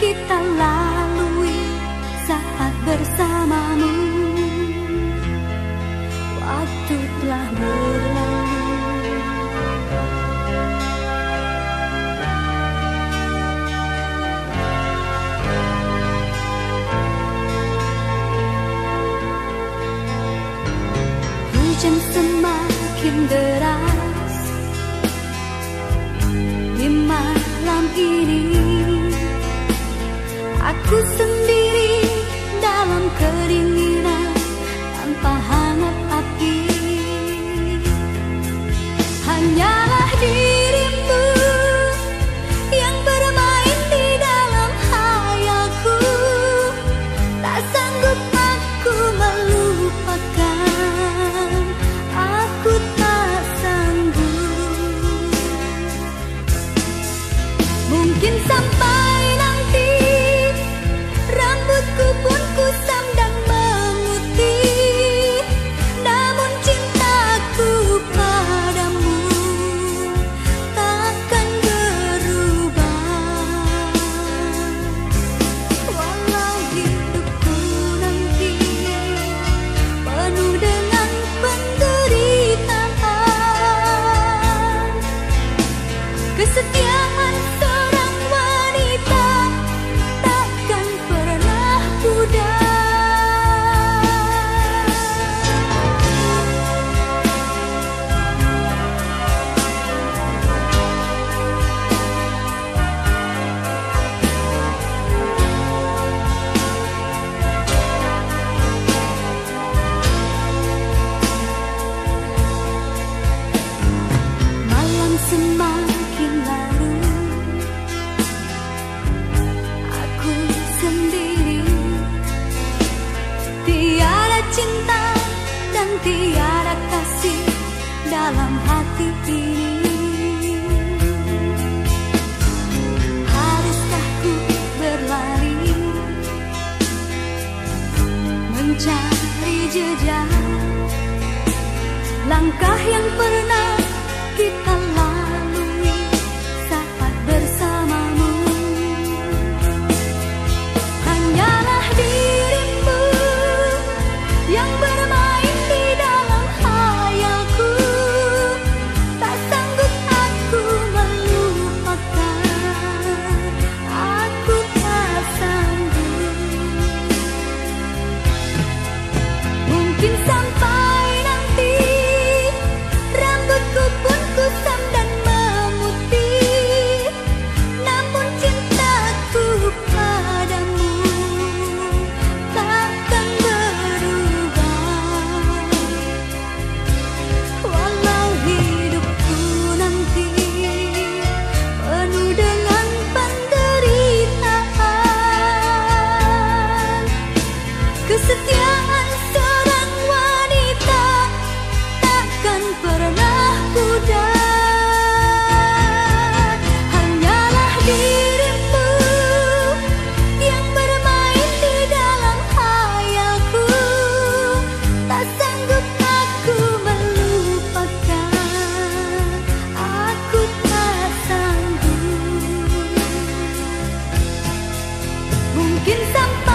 kita lalui saat bersamamu. Waktu telah berlalu. Hujan semakin deras. It's the tiada kasih dalam hati ini. Haruskah ku berlari? Mencari jejak. Langkah yang pernah kita mungkin sampai